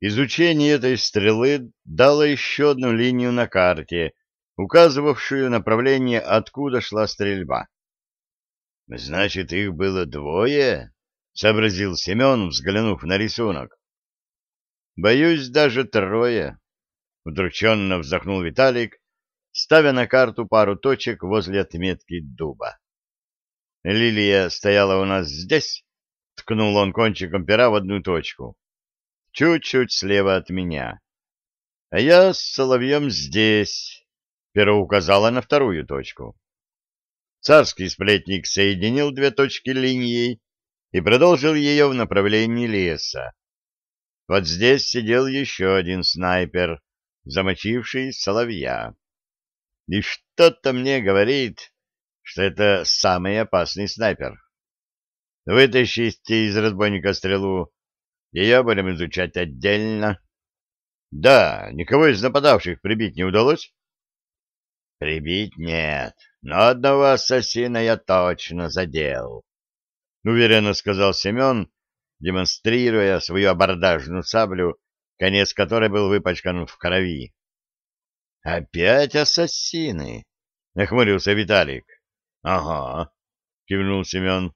Изучение этой стрелы дало еще одну линию на карте, указывавшую направление, откуда шла стрельба. — Значит, их было двое? — сообразил Семен, взглянув на рисунок. — Боюсь, даже трое, — удрученно вздохнул Виталик, ставя на карту пару точек возле отметки дуба. — Лилия стояла у нас здесь, — ткнул он кончиком пера в одну точку, — чуть-чуть слева от меня. — А я с соловьем здесь, — перо указала на вторую точку. Царский сплетник соединил две точки линией и продолжил ее в направлении леса. Вот здесь сидел еще один снайпер, замочивший соловья. И что-то мне говорит, что это самый опасный снайпер. Вытащите из разбойника стрелу, ее будем изучать отдельно. Да, никого из нападавших прибить не удалось? Прибить нет, но одного ассасина я точно задел, — уверенно сказал Семен, демонстрируя свою абордажную саблю, конец которой был выпачкан в крови. — Опять ассасины? — нахмурился Виталик. — Ага, — кивнул Семен. —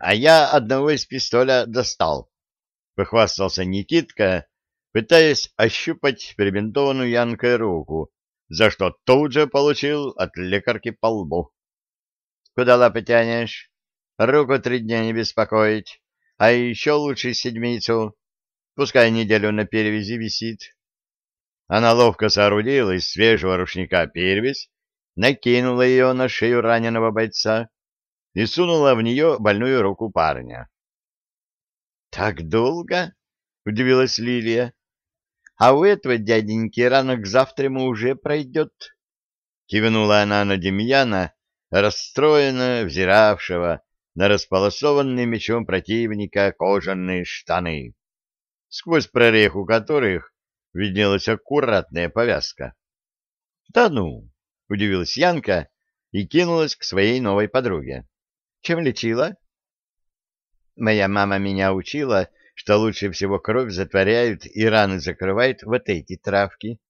А я одного из пистоля достал, — похвастался Никитка, пытаясь ощупать перебинтованную Янкой руку, за что тут же получил от лекарки по лбу. — Куда лапы тянешь? Руку три дня не беспокоить, а еще лучше седмицу. Пускай неделю на перевязи висит. Она ловко соорудила из свежего рушника перевязь, накинула ее на шею раненого бойца и сунула в нее больную руку парня. — Так долго? — удивилась Лилия. А у этого дяденьки рано к завтраму уже пройдет. Кивнула она на Демьяна, расстроенно взиравшего на располосованные мечом противника кожаные штаны, сквозь прореху которых виднелась аккуратная повязка. — Да ну! — удивилась Янка и кинулась к своей новой подруге. — Чем лечила? — Моя мама меня учила, что лучше всего кровь затворяют и раны закрывают вот эти травки.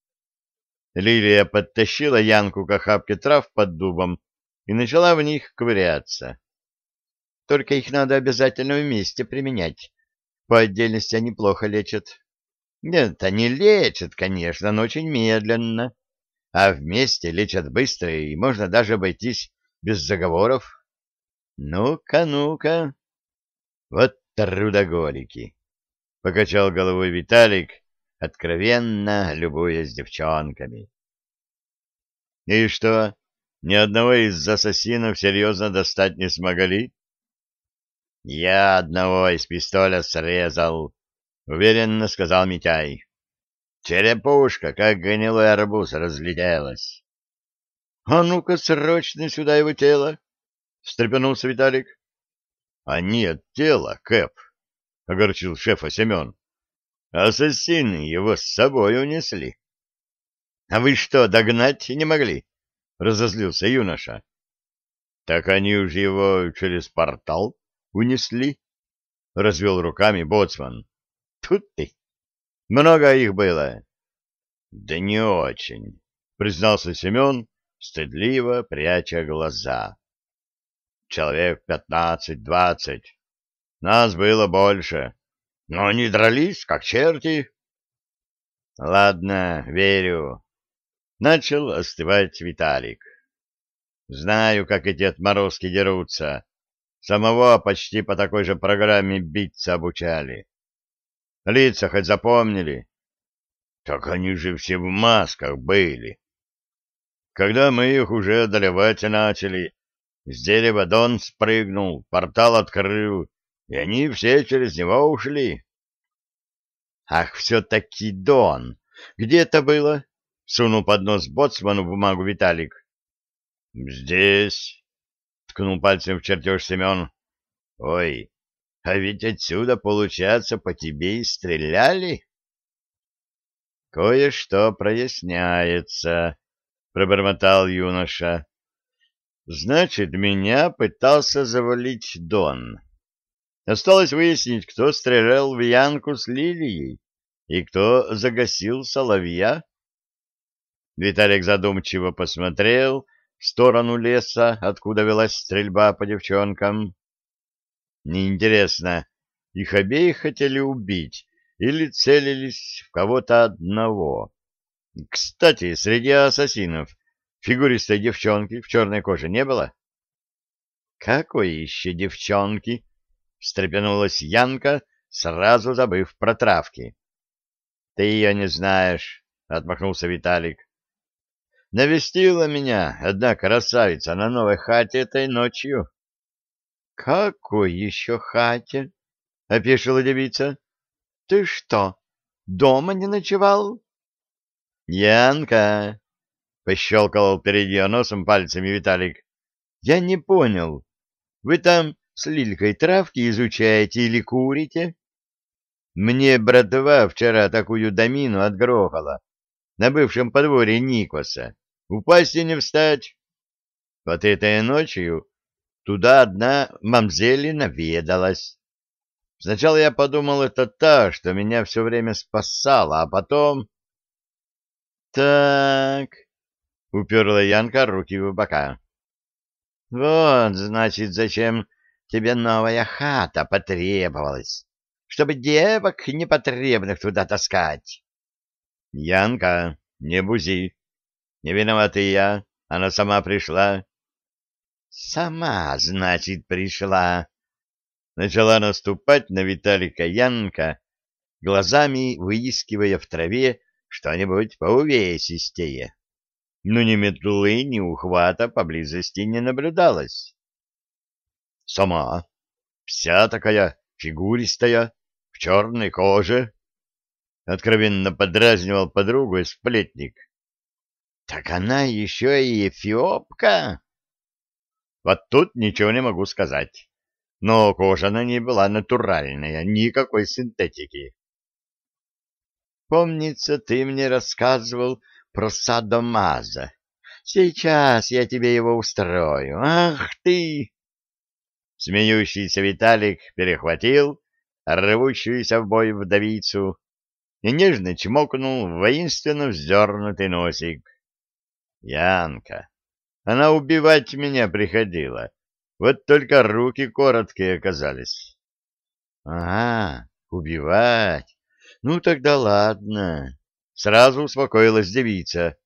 Лилия подтащила Янку к охапке трав под дубом и начала в них ковыряться. Только их надо обязательно вместе применять. По отдельности они плохо лечат. Нет, они лечат, конечно, но очень медленно. А вместе лечат быстро, и можно даже обойтись без заговоров. Ну-ка, ну-ка. Вот трудоголики. — покачал головой Виталик, откровенно любуясь девчонками. — И что, ни одного из ассасинов серьезно достать не смогли? — Я одного из пистоля срезал, — уверенно сказал Митяй. Черепушка, как гнилой арбуз, разлетелась. — А ну-ка срочно сюда его тело! — встрепенулся Виталик. — А нет тела, Кэп, — огорчил шефа Семен. — Ассасины его с собой унесли. — А вы что, догнать не могли? — разозлился юноша. — Так они уж его через портал унесли, — развел руками боцман. — Тут ты! Много их было. — Да не очень, — признался Семен, стыдливо пряча глаза. — Человек пятнадцать-двадцать. Нас было больше, но они дрались, как черти. Ладно, верю. Начал остывать Виталик. Знаю, как эти отморозки дерутся. Самого почти по такой же программе биться обучали. Лица хоть запомнили? Так они же все в масках были. Когда мы их уже одолевать начали, с дерева Дон спрыгнул, портал открыл, и они все через него ушли. — Ах, все-таки Дон! Где это было? — сунул под нос боцману бумагу Виталик. — Здесь, — ткнул пальцем в чертеж Семен. — Ой, а ведь отсюда, получается, по тебе и стреляли? — Кое-что проясняется, — пробормотал юноша. — Значит, меня пытался завалить Дон. Осталось выяснить, кто стрелял в Янку с Лилией и кто загасил соловья. Виталик задумчиво посмотрел в сторону леса, откуда велась стрельба по девчонкам. Неинтересно, их обеих хотели убить или целились в кого-то одного. Кстати, среди ассасинов фигуристой девчонки в черной коже не было? — Какой еще девчонки? — встрепенулась Янка, сразу забыв про травки. — Ты ее не знаешь, — отмахнулся Виталик. — Навестила меня одна красавица на новой хате этой ночью. — Какой еще хате? — опешила девица. — Ты что, дома не ночевал? — Янка! — пощелкал перед ее носом пальцами Виталик. — Я не понял. Вы там с Лилькой травки изучаете или курите? Мне братва вчера такую домину отгрохала на бывшем подворье Никоса. Упасть и не встать. Вот этой ночью туда одна мамзели наведалась. Сначала я подумал, это та, что меня все время спасала, а потом... Так, уперла Янка руки в бока. Вот, значит, зачем тебе новая хата потребовалась, чтобы девок непотребных туда таскать. Янка, не бузи. Не виноватый я, она сама пришла. Сама, значит, пришла начала наступать на Виталика Янка, глазами выискивая в траве что-нибудь поувесистее. Но ни метлы, ни ухвата поблизости не наблюдалось. Сама, вся такая фигуристая, в черной коже, откровенно подразнивал подругу сплетник. Так она еще и эфиопка? Вот тут ничего не могу сказать но кожа на ней была натуральная, никакой синтетики. «Помнится, ты мне рассказывал про садомаза. Сейчас я тебе его устрою. Ах ты!» Смеющийся Виталик перехватил рвущуюся в бой вдовицу и нежно чмокнул в воинственно вздернутый носик. «Янка, она убивать меня приходила» Вот только руки короткие оказались. — Ага, убивать. Ну тогда ладно. Сразу успокоилась девица.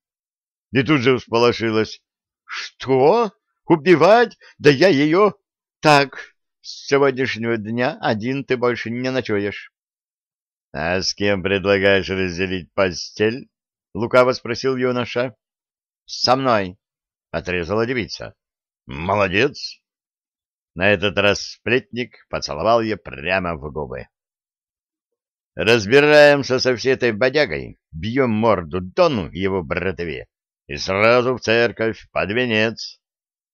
И тут же всполошилась. — Что? Убивать? Да я ее... Так, с сегодняшнего дня один ты больше не ночуешь. — А с кем предлагаешь разделить постель? — лукаво спросил юноша. — Со мной, — отрезала девица. — Молодец. На этот раз сплетник поцеловал ее прямо в губы. Разбираемся со всей этой бодягой, бьем морду Дону его братве и сразу в церковь под венец.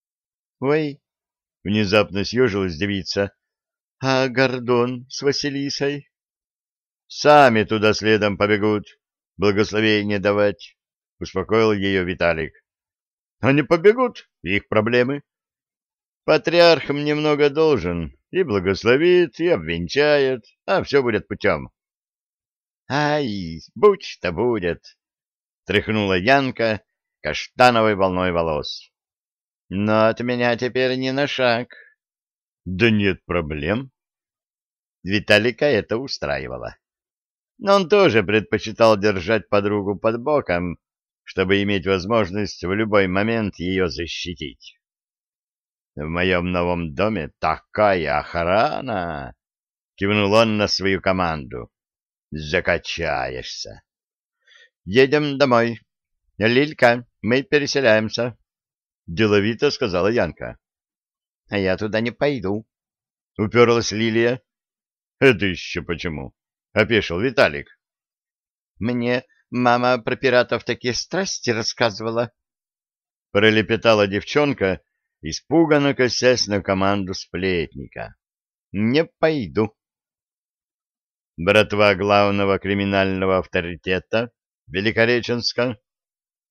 — Ой! — внезапно съежилась девица. — А Гордон с Василисой? — Сами туда следом побегут, благословение давать, — успокоил ее Виталик. — Они побегут, их проблемы. Патриарх мне много должен, и благословит, и обвенчает, а все будет путем. — Ай, будь-то будет! — тряхнула Янка каштановой волной волос. — Но от меня теперь не на шаг. — Да нет проблем. Виталика это устраивало. Но он тоже предпочитал держать подругу под боком, чтобы иметь возможность в любой момент ее защитить. В моем новом доме такая охрана! — кивнул он на свою команду. — Закачаешься. — Едем домой. Лилька, мы переселяемся, — деловито сказала Янка. — А я туда не пойду, — уперлась Лилия. — Это еще почему? — опешил Виталик. — Мне мама про пиратов такие страсти рассказывала. Пролепетала девчонка, испуганно косясь на команду сплетника. «Не пойду». Братва главного криминального авторитета Великореченска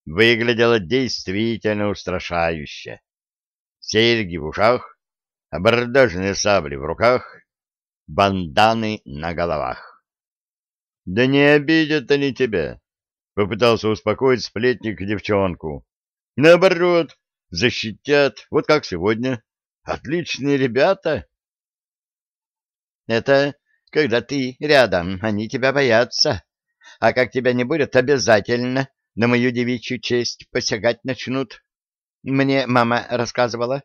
выглядела действительно устрашающе. Серьги в ушах, абордажные сабли в руках, банданы на головах. — Да не обидят они тебя, — попытался успокоить сплетник девчонку. — Наоборот, защитят, вот как сегодня. Отличные ребята. — Это когда ты рядом, они тебя боятся. А как тебя не будет, обязательно на мою девичью честь посягать начнут. Мне мама рассказывала.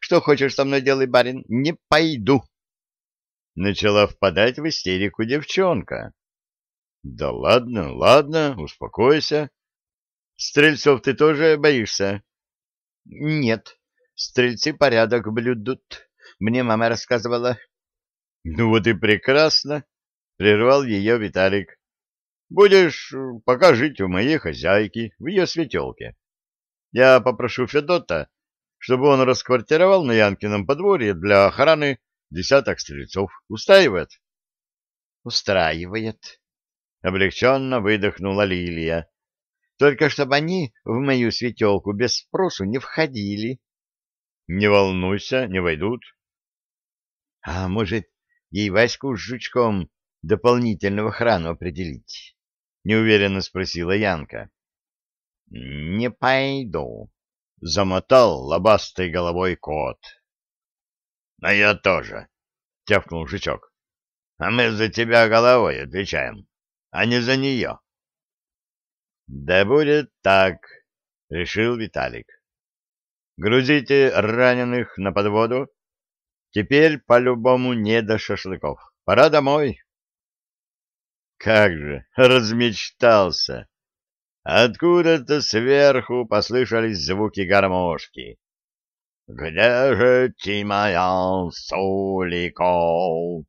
Что хочешь со мной делай, барин? Не пойду. Начала впадать в истерику девчонка. Да ладно, ладно, успокойся. Стрельцов ты тоже боишься? Нет, стрельцы порядок блюдут. Мне мама рассказывала. Ну вот и прекрасно, прервал ее Виталик. Будешь пока жить у моей хозяйки, в ее светелке. Я попрошу Федота, чтобы он расквартировал на Янкином подворье для охраны десяток стрельцов. Устраивает? Устраивает. Облегченно выдохнула Лилия. Только чтобы они в мою светелку без спросу не входили. Не волнуйся, не войдут. А может, ей Ваську с жучком дополнительного охрану определить? Неуверенно спросила Янка. Не пойду, замотал лобастой головой кот. — А я тоже, — тявкнул жучок. — А мы за тебя головой отвечаем, а не за нее. — Да будет так, — решил Виталик. — Грузите раненых на подводу. Теперь по-любому не до шашлыков. Пора домой. Как же, размечтался! Откуда-то сверху послышались звуки гармошки. «Где же ты, моя Соликов?»